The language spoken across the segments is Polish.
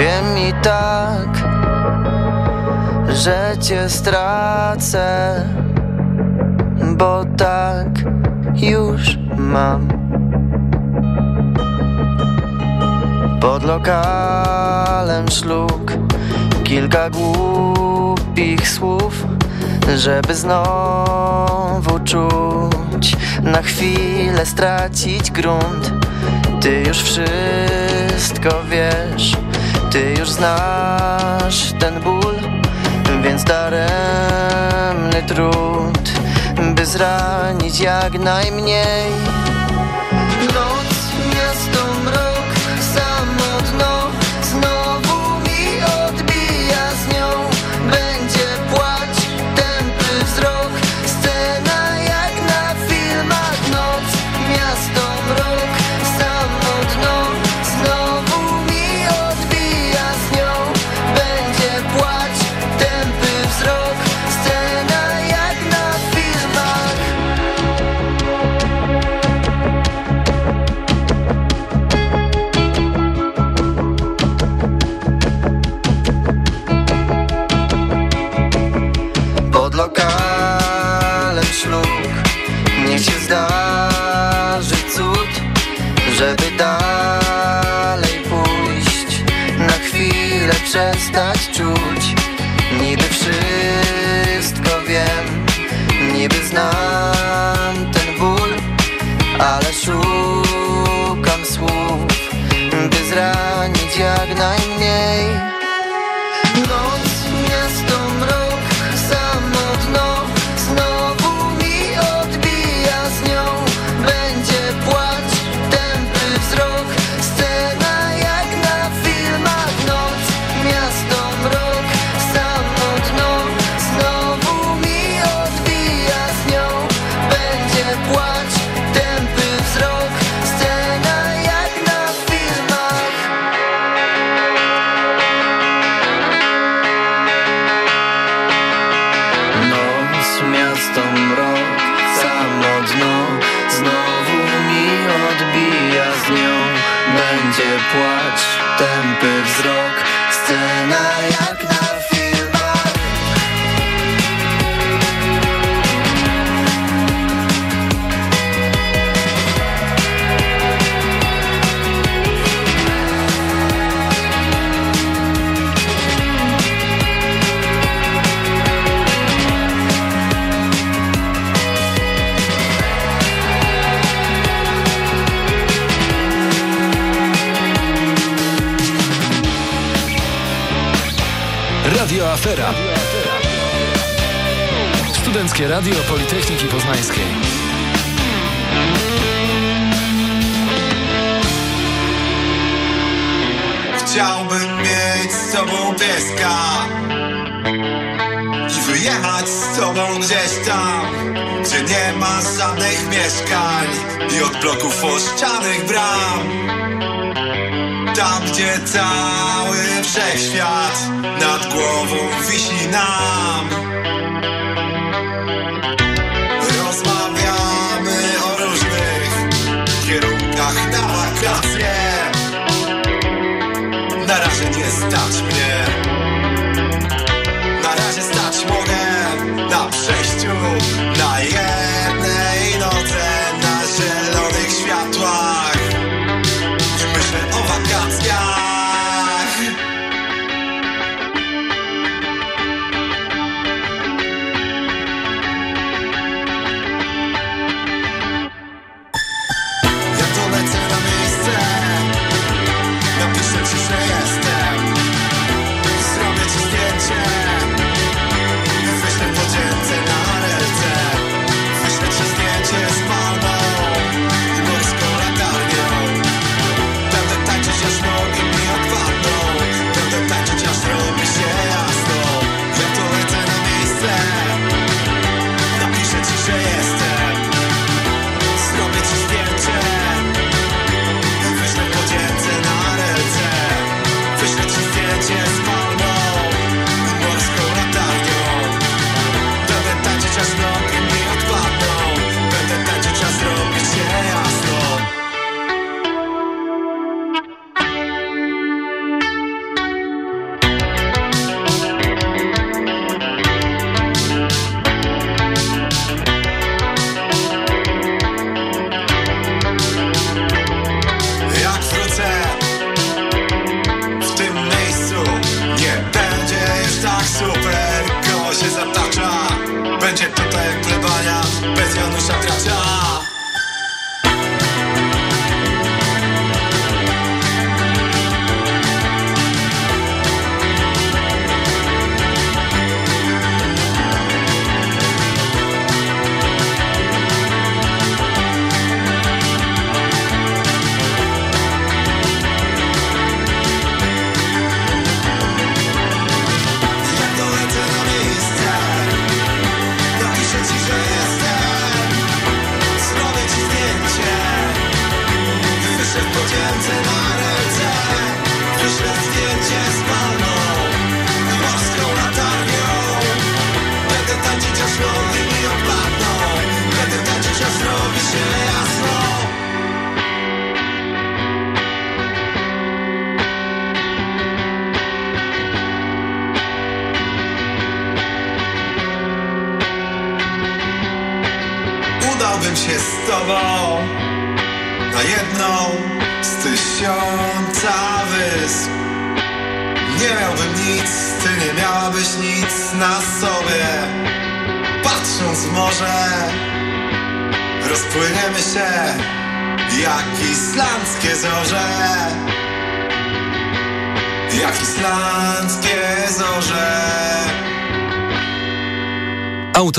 Wiem i tak, że cię stracę, bo tak już mam. Pod lokalem szlug kilka głupich słów, żeby znowu czuć, na chwilę stracić grunt. Ty już wszystko wiesz ty już znasz ten ból Więc daremny trud By zranić jak najmniej. razie stać mnie. Na razie stać mogę.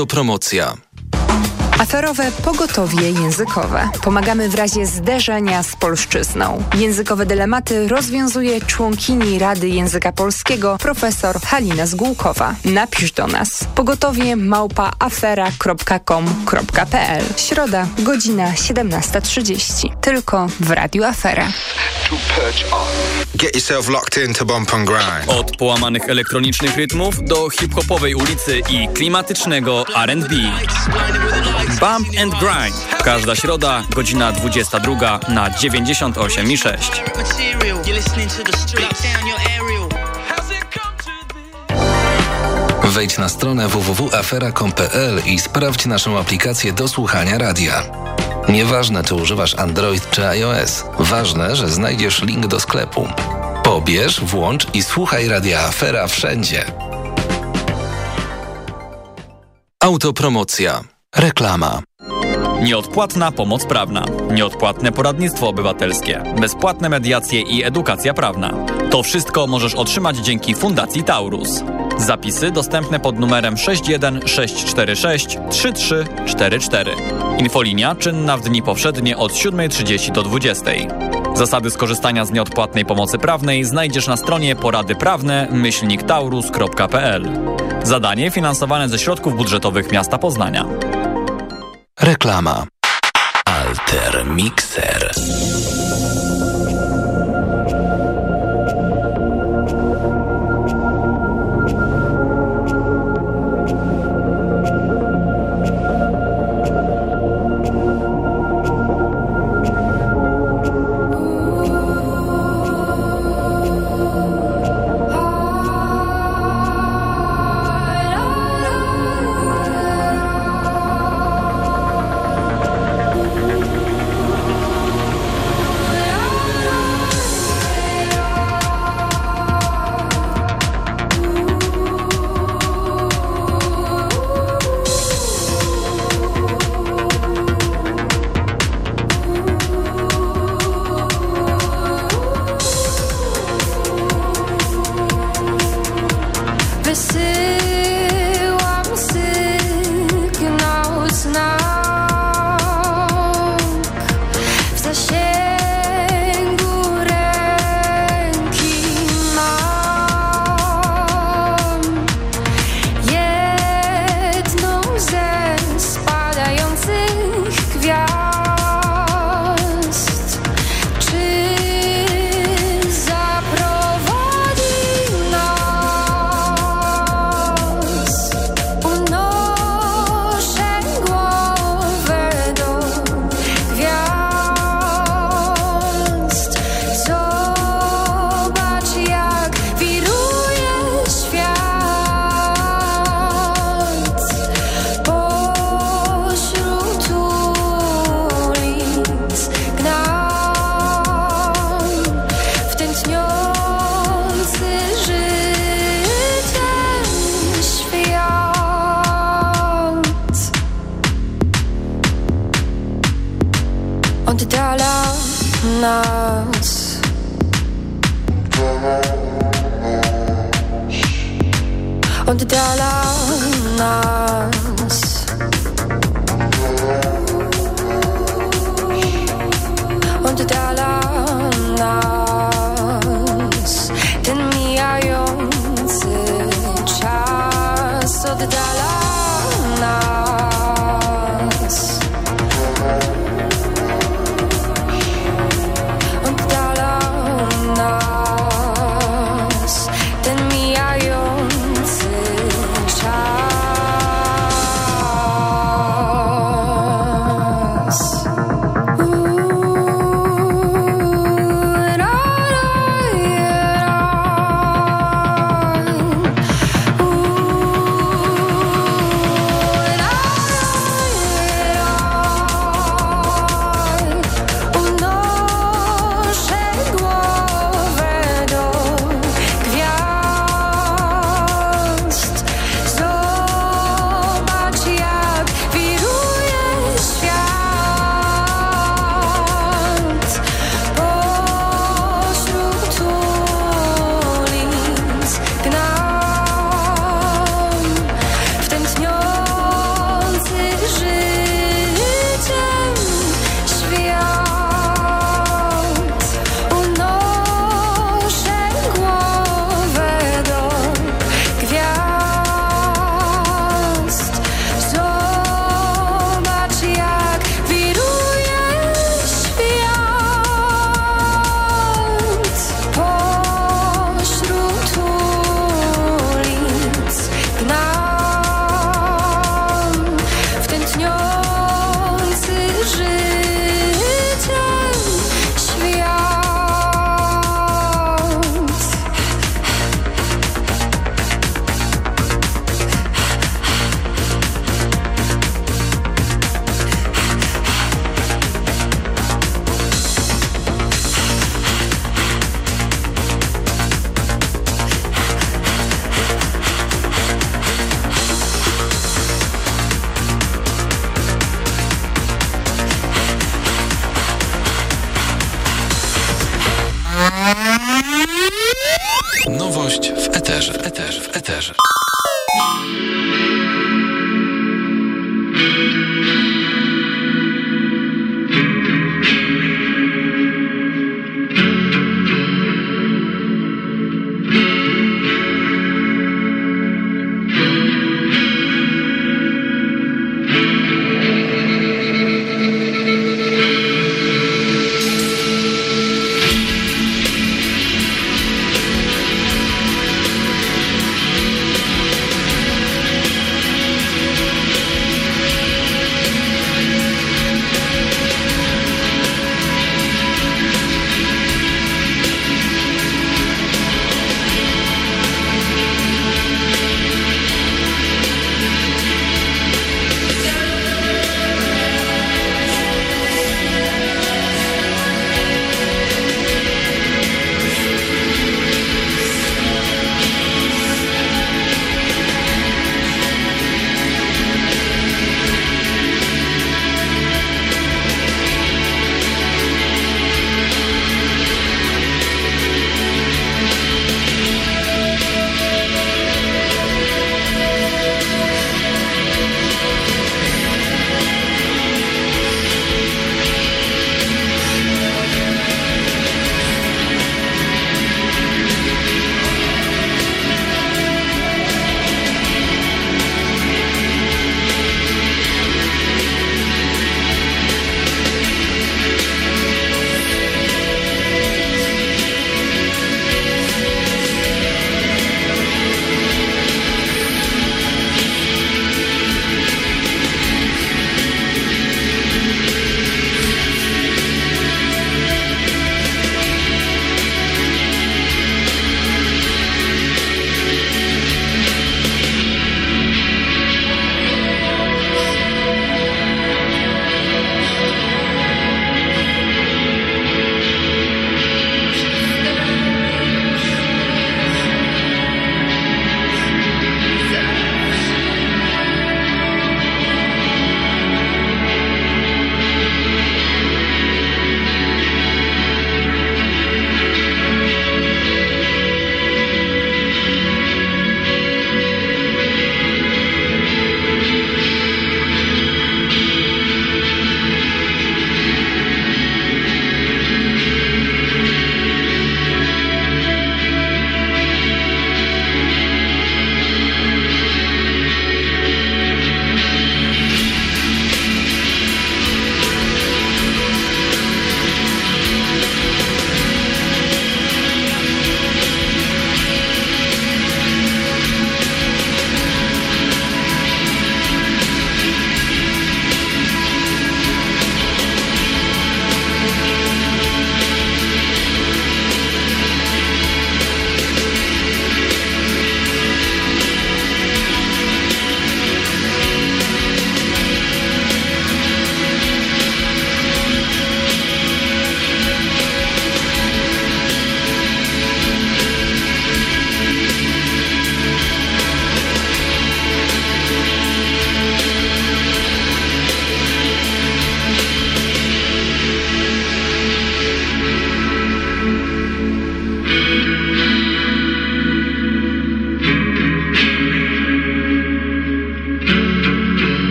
Autopromocja. Aferowe pogotowie językowe. Pomagamy w razie zderzenia z polszczyzną. Językowe dylematy rozwiązuje członkini Rady Języka Polskiego profesor Halina Zgółkowa. Napisz do nas pogotowie małpa afera.com.pl Środa, godzina 17.30. Tylko w Radiu Afera. Get yourself locked in to bump and grind. Od połamanych elektronicznych rytmów do hip-hopowej ulicy i klimatycznego R&B. Bump and Grind. Każda środa, godzina 22 na 98 i 6. Wejdź na stronę www.afera.com.pl i sprawdź naszą aplikację do słuchania radia. Nieważne, czy używasz Android czy iOS, ważne, że znajdziesz link do sklepu. Pobierz, włącz i słuchaj radia Afera wszędzie. Autopromocja. Reklama. Nieodpłatna pomoc prawna, nieodpłatne poradnictwo obywatelskie, bezpłatne mediacje i edukacja prawna. To wszystko możesz otrzymać dzięki Fundacji Taurus. Zapisy dostępne pod numerem 61646 3344. Infolinia czynna w dni powszednie od 7.30 do 20.00. Zasady skorzystania z nieodpłatnej pomocy prawnej znajdziesz na stronie poradyprawne myślniktaurus.pl. Zadanie finansowane ze środków budżetowych miasta Poznania. Reklama. Alter Mixer.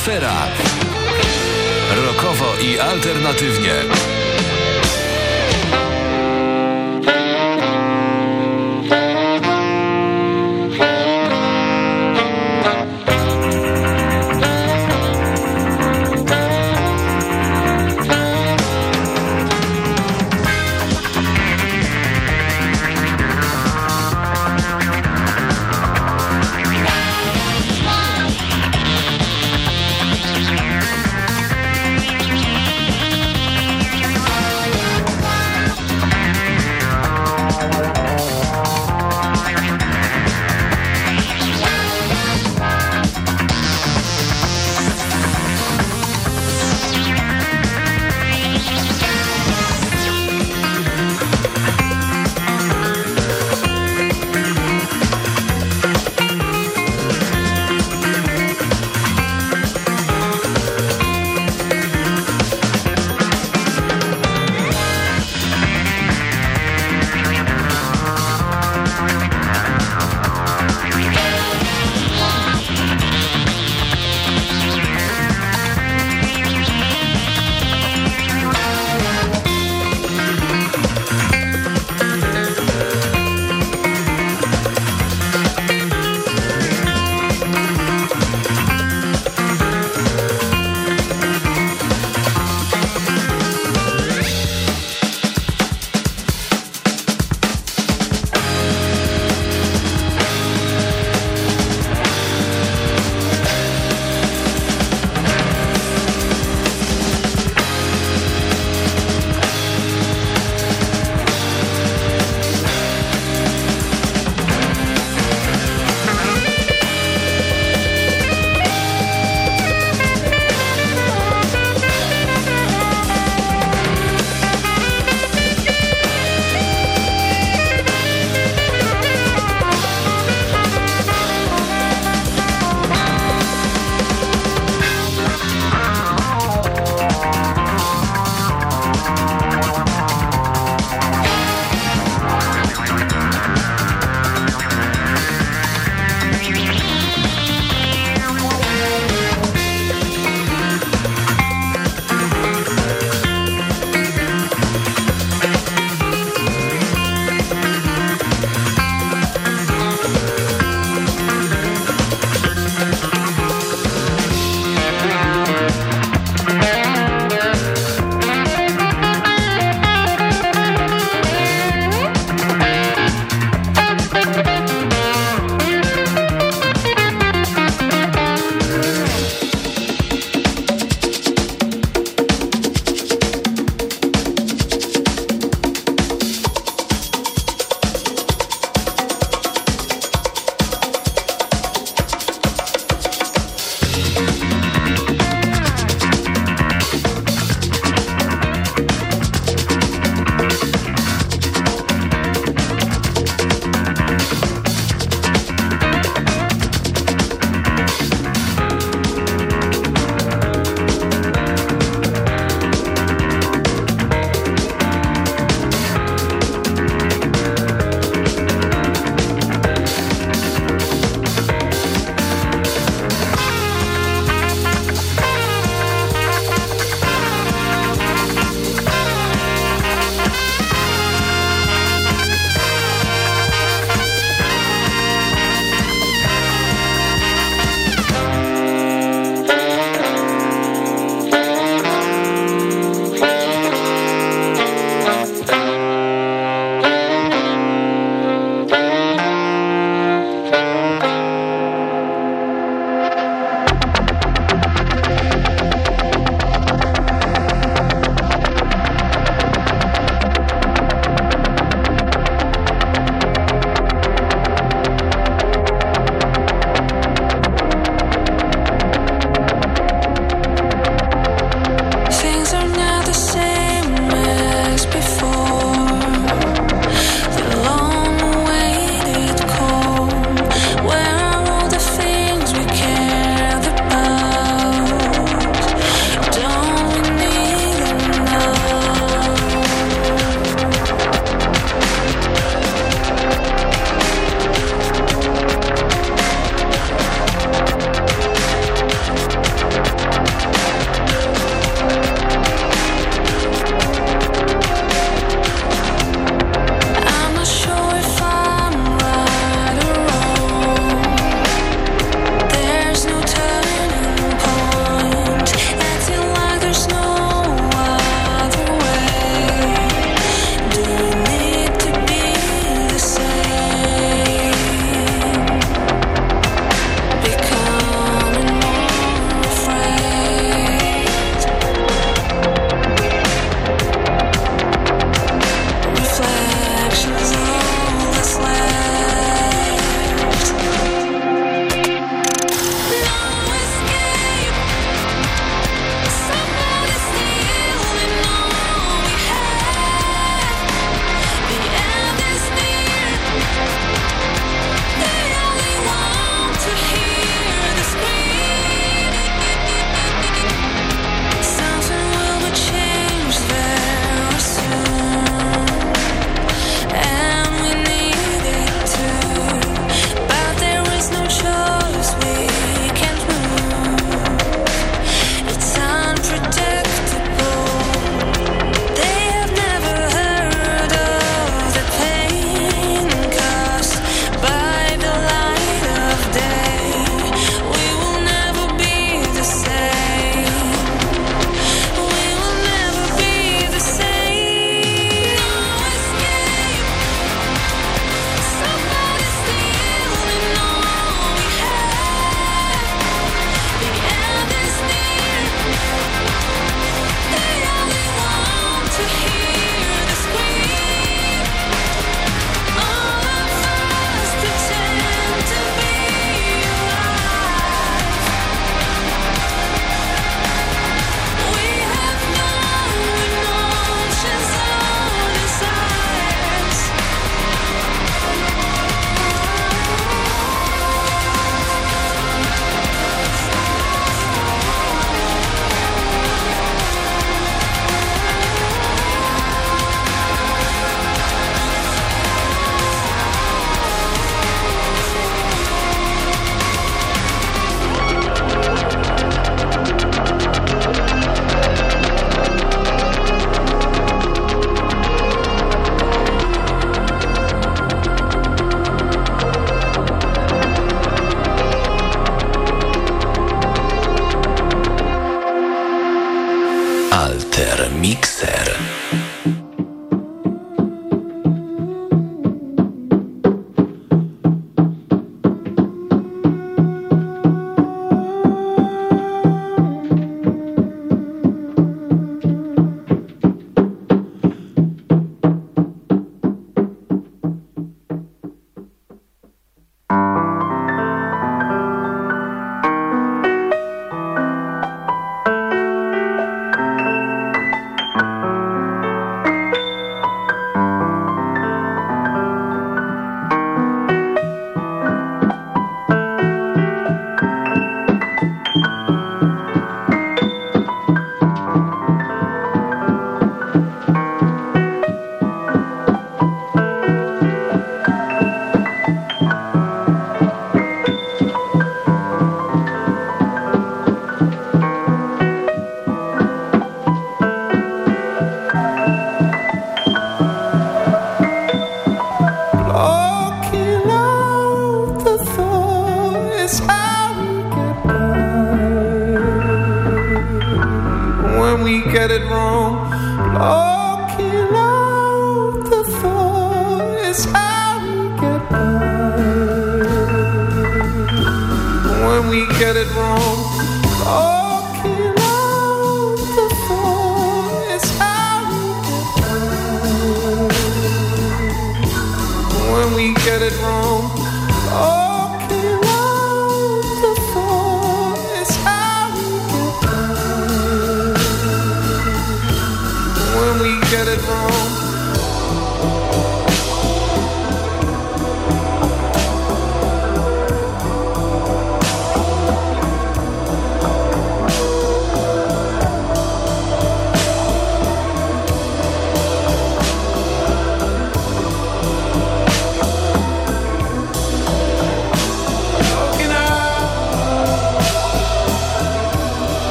Afera.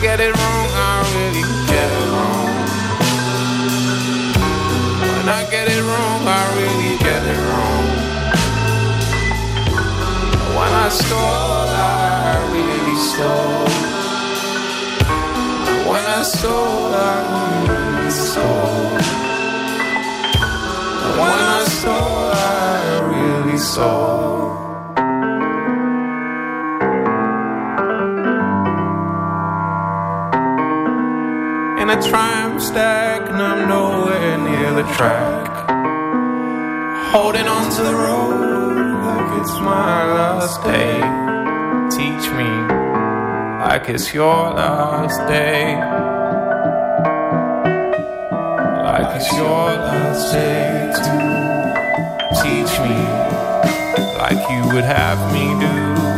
get it wrong, I really get it wrong. When I get it wrong, I really get it wrong. When I stole, I really stole. When I stole, I really stole. When I stole, I really stole. and I'm nowhere near the track. Holding on to the road like it's my last day. Teach me like it's your last day. Like it's your last day teach me like you would have me do.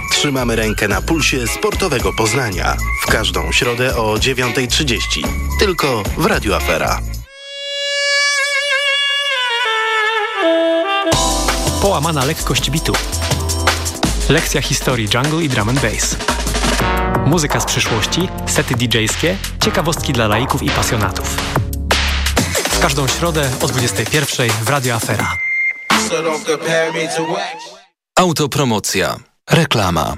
Trzymamy rękę na pulsie sportowego Poznania. W każdą środę o 9.30. Tylko w Radio Afera. Połamana lekkość bitu. Lekcja historii jungle i drum and bass. Muzyka z przyszłości, sety DJ-skie, ciekawostki dla laików i pasjonatów. W każdą środę o 21 w Radio Afera. Autopromocja. Reklama.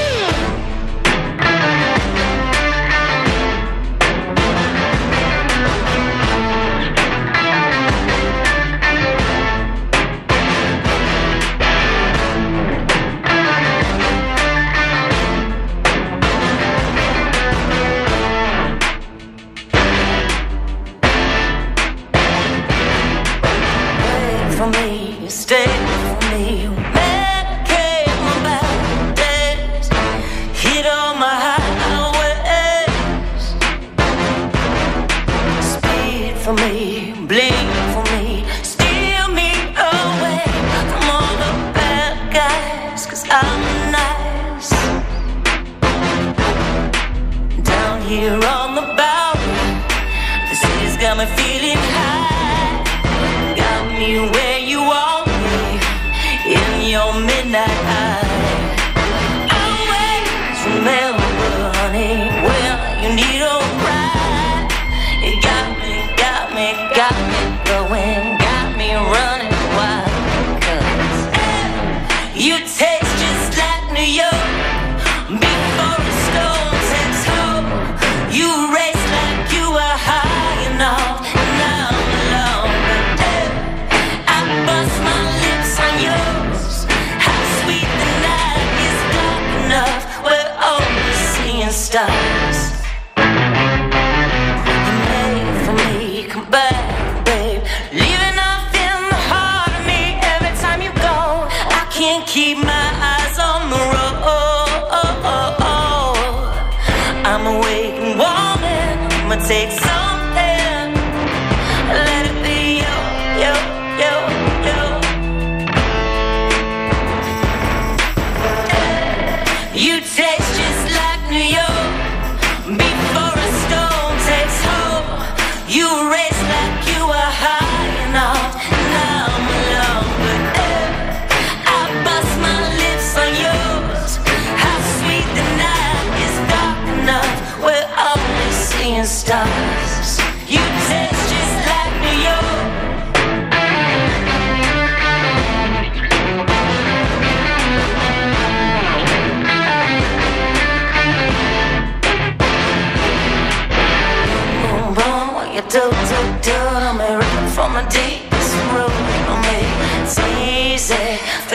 six.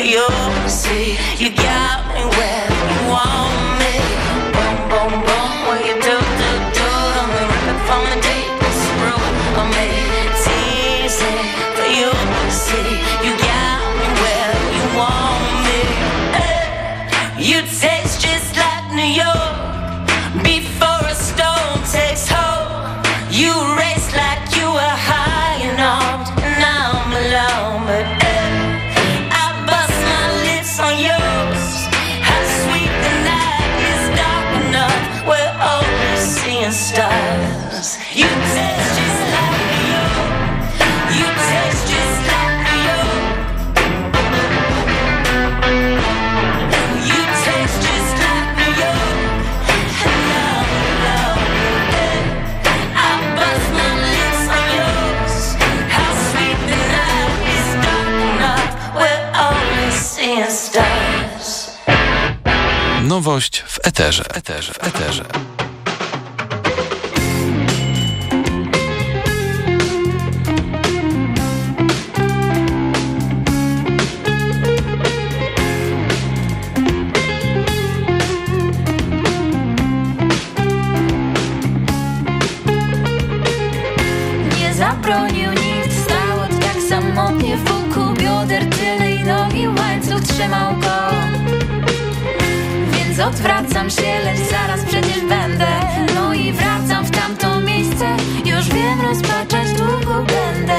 you. See, you got. gość w eterze, w eterze, w eterze. Wracam się, lecz zaraz przecież będę. No i wracam w tamto miejsce. Już wiem, rozpaczać długo będę.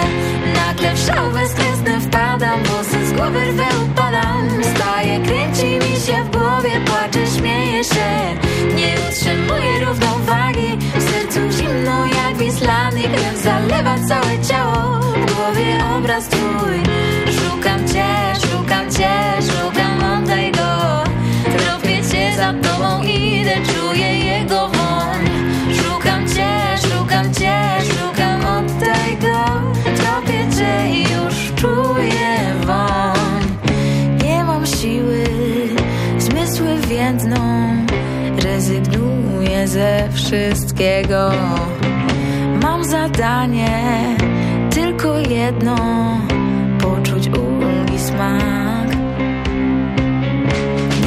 Nagle w szał bezkresny wpadam Włosy z głowy rwę upadam. Staję, kręci mi się w głowie Płaczę, śmieję się. Nie utrzymuję równowagi. W sercu zimno jak wislany Krew zalewa całe ciało. W głowie obraz twój gdzieś szukam, oddaj go Tropię cię i już czuję woń. Nie mam siły, zmysły więdną Rezygnuję ze wszystkiego. Mam zadanie, tylko jedno Poczuć ulgi smak.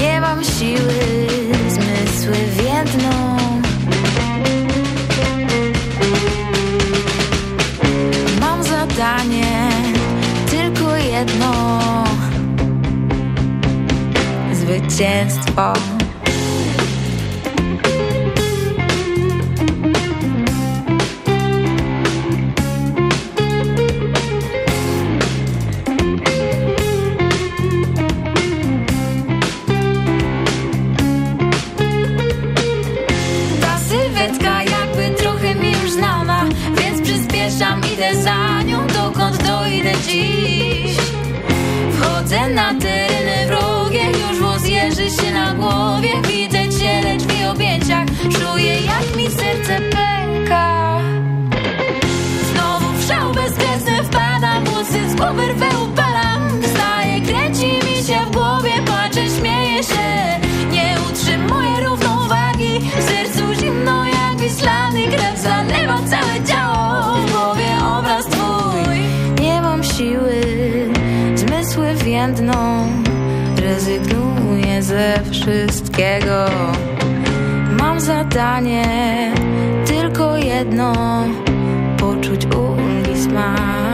Nie mam siły, zmysły więdną zdanie, tylko jedno zwycięstwo. Powerwę upalam, wstaje, kręci mi się w głowie Płaczę, śmieję się, nie utrzymuję równowagi W sercu zimno jak wislany Krew. Zalewa całe ciało, w głowie obraz twój. Nie mam siły, zmysły więdną. Rezygnuję ze wszystkiego. Mam zadanie tylko jedno Poczuć ulgi smak.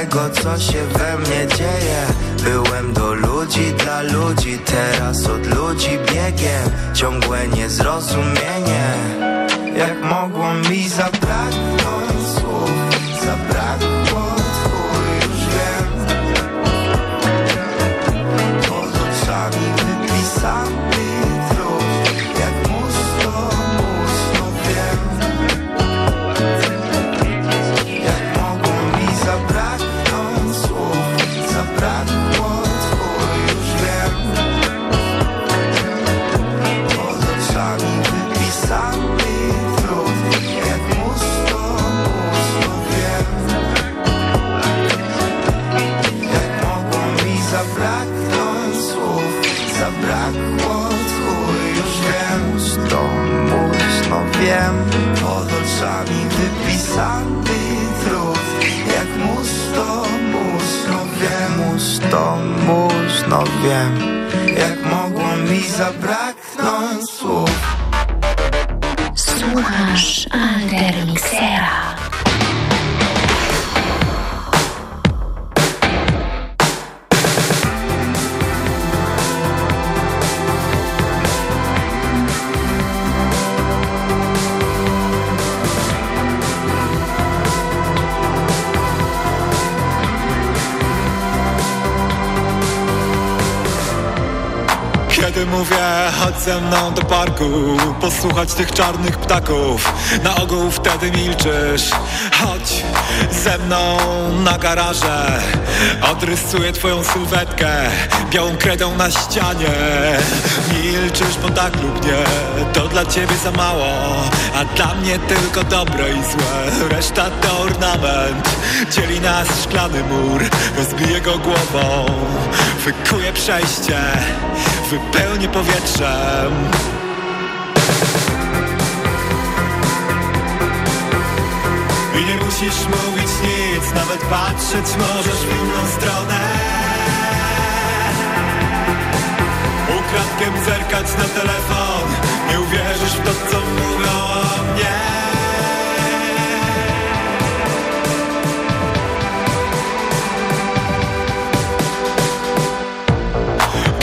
tego, co się we mnie dzieje. Byłem do ludzi, dla ludzi, teraz od ludzi biegiem. Ciągłe niezrozumienie, jak mogło mi zabraknąć no wiem Jak mogło mi zabraknąć słów. Słuchasz mówię, chodź ze mną do parku Posłuchać tych czarnych ptaków. Na ogół wtedy milczysz. Chodź ze mną na garaże. Odrysuję twoją sylwetkę Białą kredą na ścianie. Bo tak lub nie To dla ciebie za mało A dla mnie tylko dobre i złe. Reszta to ornament Dzieli nas szklany mur Rozbije go głową Wykuje przejście Wypełni powietrzem. I nie musisz mówić nic Nawet patrzeć możesz w inną stronę Ukradkiem zerkać na telefon. Nie uwierzysz w to, co mówią o mnie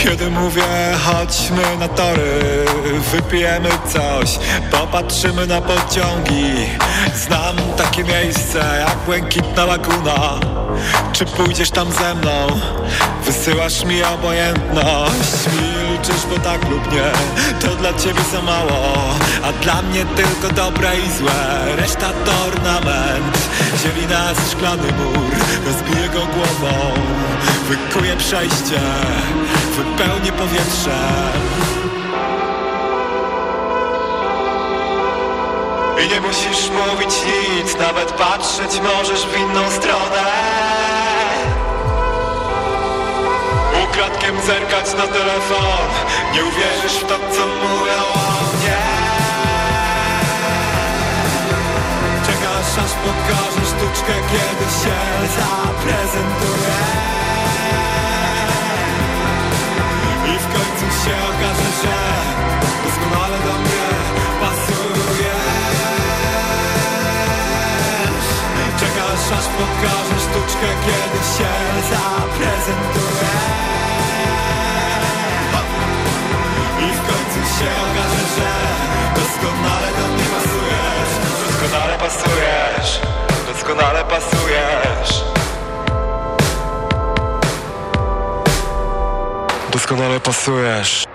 Kiedy mówię chodźmy na tory Wypijemy coś Popatrzymy na pociągi. Znam takie miejsce jak Błękitna Laguna. Czy pójdziesz tam ze mną? Wysyłasz mi obojętność. Milczysz, bo tak lub nie To dla ciebie za mało A dla mnie tylko dobre i złe. Reszta to ornament. Dzieli nas szklany mur Rozbije go głową Wykuje przejście Wypełni powietrzem I nie musisz mówić nic Nawet patrzeć możesz w inną stronę. Ukradkiem zerkać na telefon Nie uwierzysz w to, co mówią o mnie. Czekasz aż pokażę sztuczkę Kiedy się zaprezentuje Końcu się okaże, że Doskonale do mnie pasujesz. Czekasz aż pokażę sztuczkę Kiedy się zaprezentuje I w końcu się okaże, że Doskonale do mnie pasujesz. Doskonale pasujesz. Doskonale pasujesz Doskonale pasujesz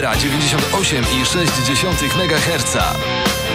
Radio Afera 98,6 MHz.